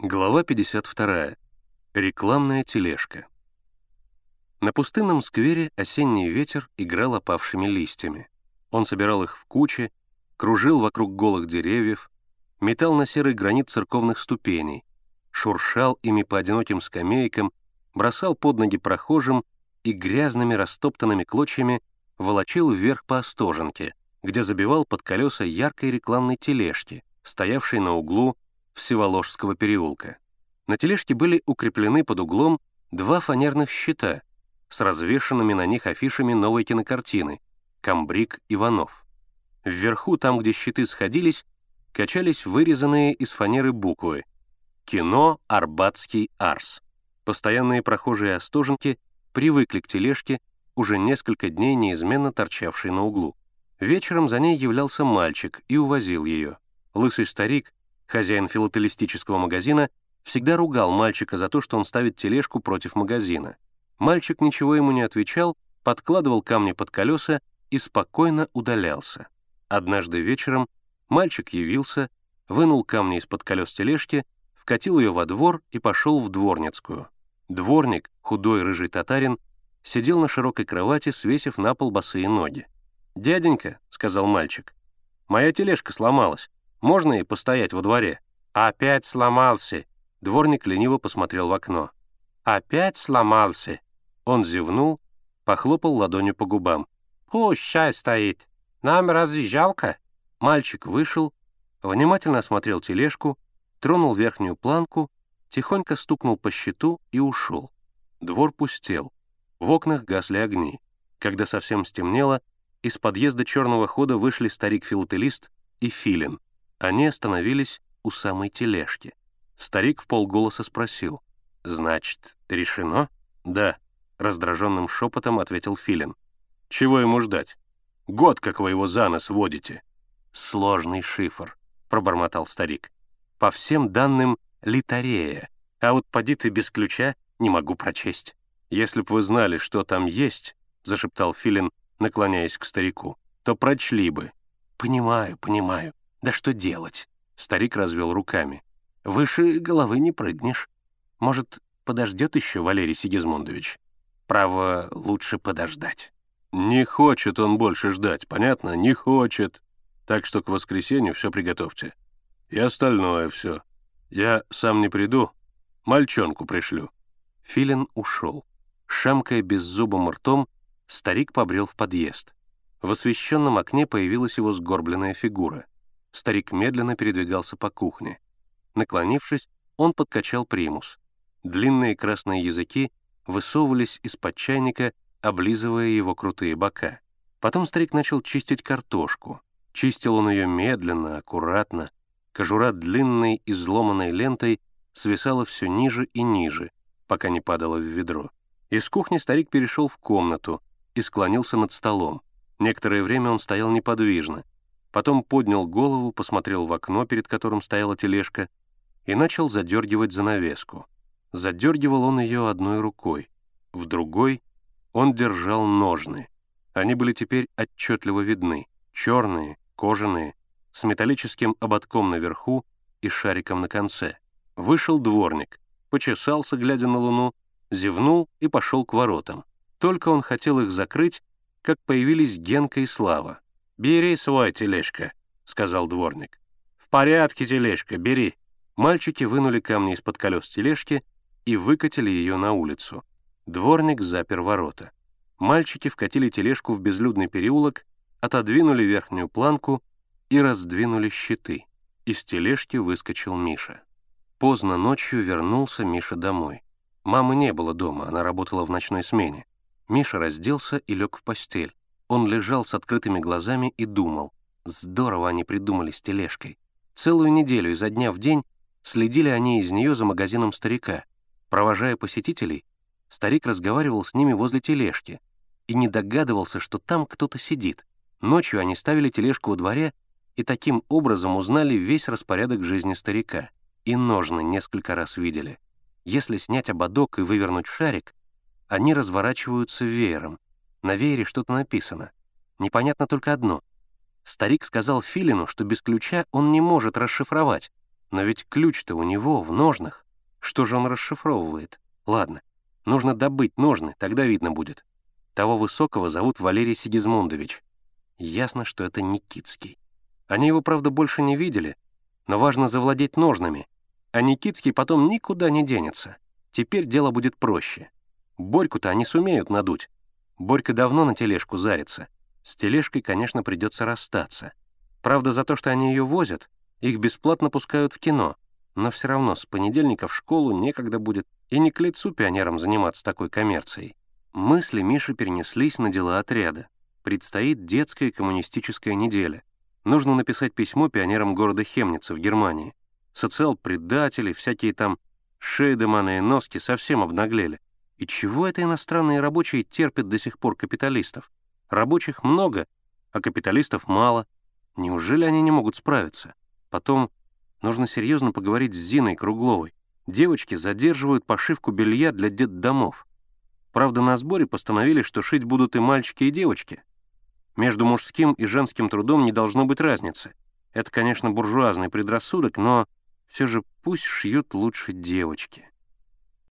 Глава 52. Рекламная тележка. На пустынном сквере осенний ветер играл опавшими листьями. Он собирал их в кучи, кружил вокруг голых деревьев, метал на серый гранит церковных ступеней, шуршал ими по одиноким скамейкам, бросал под ноги прохожим и грязными растоптанными клочьями волочил вверх по остоженке, где забивал под колеса яркой рекламной тележки, стоявшей на углу Всеволожского переулка. На тележке были укреплены под углом два фанерных щита с развешанными на них афишами новой кинокартины «Камбрик Иванов». Вверху, там, где щиты сходились, качались вырезанные из фанеры буквы «Кино Арбатский Арс». Постоянные прохожие Остоженки привыкли к тележке, уже несколько дней неизменно торчавшей на углу. Вечером за ней являлся мальчик и увозил ее. Лысый старик, Хозяин филателистического магазина всегда ругал мальчика за то, что он ставит тележку против магазина. Мальчик ничего ему не отвечал, подкладывал камни под колеса и спокойно удалялся. Однажды вечером мальчик явился, вынул камни из-под колес тележки, вкатил ее во двор и пошел в дворницкую. Дворник, худой рыжий татарин, сидел на широкой кровати, свесив на пол босые ноги. «Дяденька», — сказал мальчик, — «моя тележка сломалась. Можно и постоять во дворе?» «Опять сломался!» Дворник лениво посмотрел в окно. «Опять сломался!» Он зевнул, похлопал ладонью по губам. «Пущай стоит! Нам разве жалко?» Мальчик вышел, внимательно осмотрел тележку, тронул верхнюю планку, тихонько стукнул по щиту и ушел. Двор пустел. В окнах гасли огни. Когда совсем стемнело, из подъезда черного хода вышли старик-филателист и филин. Они остановились у самой тележки. Старик в полголоса спросил. «Значит, решено?» «Да», — раздраженным шепотом ответил Филин. «Чего ему ждать? Год, как вы его за нос водите». «Сложный шифр», — пробормотал старик. «По всем данным, литарея, а вот поди ты без ключа не могу прочесть». «Если б вы знали, что там есть», — зашептал Филин, наклоняясь к старику, «то прочли бы». «Понимаю, понимаю. Да что делать? Старик развел руками. Выше головы не прыгнешь. Может, подождет еще Валерий Сигизмундович? Право, лучше подождать. Не хочет он больше ждать, понятно? Не хочет. Так что к воскресенью все приготовьте. И остальное все. Я сам не приду, мальчонку пришлю. Филин ушел. Шамкая беззубым ртом, старик побрел в подъезд. В освещенном окне появилась его сгорбленная фигура — Старик медленно передвигался по кухне. Наклонившись, он подкачал примус. Длинные красные языки высовывались из-под чайника, облизывая его крутые бока. Потом старик начал чистить картошку. Чистил он ее медленно, аккуратно. Кожура длинной изломанной лентой свисала все ниже и ниже, пока не падала в ведро. Из кухни старик перешел в комнату и склонился над столом. Некоторое время он стоял неподвижно, потом поднял голову, посмотрел в окно, перед которым стояла тележка, и начал задергивать занавеску. Задергивал он ее одной рукой, в другой он держал ножны. Они были теперь отчетливо видны, черные, кожаные, с металлическим ободком наверху и шариком на конце. Вышел дворник, почесался, глядя на луну, зевнул и пошел к воротам. Только он хотел их закрыть, как появились Генка и Слава. «Бери свой, тележка», — сказал дворник. «В порядке, тележка, бери». Мальчики вынули камни из-под колес тележки и выкатили ее на улицу. Дворник запер ворота. Мальчики вкатили тележку в безлюдный переулок, отодвинули верхнюю планку и раздвинули щиты. Из тележки выскочил Миша. Поздно ночью вернулся Миша домой. Мамы не было дома, она работала в ночной смене. Миша разделся и лег в постель. Он лежал с открытыми глазами и думал. Здорово они придумали с тележкой. Целую неделю изо дня в день следили они из нее за магазином старика. Провожая посетителей, старик разговаривал с ними возле тележки и не догадывался, что там кто-то сидит. Ночью они ставили тележку во дворе и таким образом узнали весь распорядок жизни старика. И ножны несколько раз видели. Если снять ободок и вывернуть шарик, они разворачиваются веером, на веере что-то написано. Непонятно только одно. Старик сказал Филину, что без ключа он не может расшифровать, Но ведь ключ-то у него, в ножнах. Что же он расшифровывает? Ладно, нужно добыть ножны, тогда видно будет. Того высокого зовут Валерий Сигизмундович. Ясно, что это Никитский. Они его, правда, больше не видели, но важно завладеть ножнами, а Никитский потом никуда не денется. Теперь дело будет проще. Борьку-то они сумеют надуть. Борька давно на тележку зарится. С тележкой, конечно, придется расстаться. Правда, за то, что они ее возят, их бесплатно пускают в кино, но все равно с понедельника в школу некогда будет, и не к лицу пионерам заниматься такой коммерцией. Мысли Миши перенеслись на дела отряда. Предстоит детская коммунистическая неделя. Нужно написать письмо пионерам города Хемница в Германии. Социал-предатели, всякие там Шейдеманы и Носки совсем обнаглели. И чего это иностранные рабочие терпят до сих пор капиталистов? Рабочих много, а капиталистов мало. Неужели они не могут справиться? Потом нужно серьезно поговорить с Зиной Кругловой. Девочки задерживают пошивку белья для детдомов. Правда, на сборе постановили, что шить будут и мальчики, и девочки. Между мужским и женским трудом не должно быть разницы. Это, конечно, буржуазный предрассудок, но все же пусть шьют лучше девочки.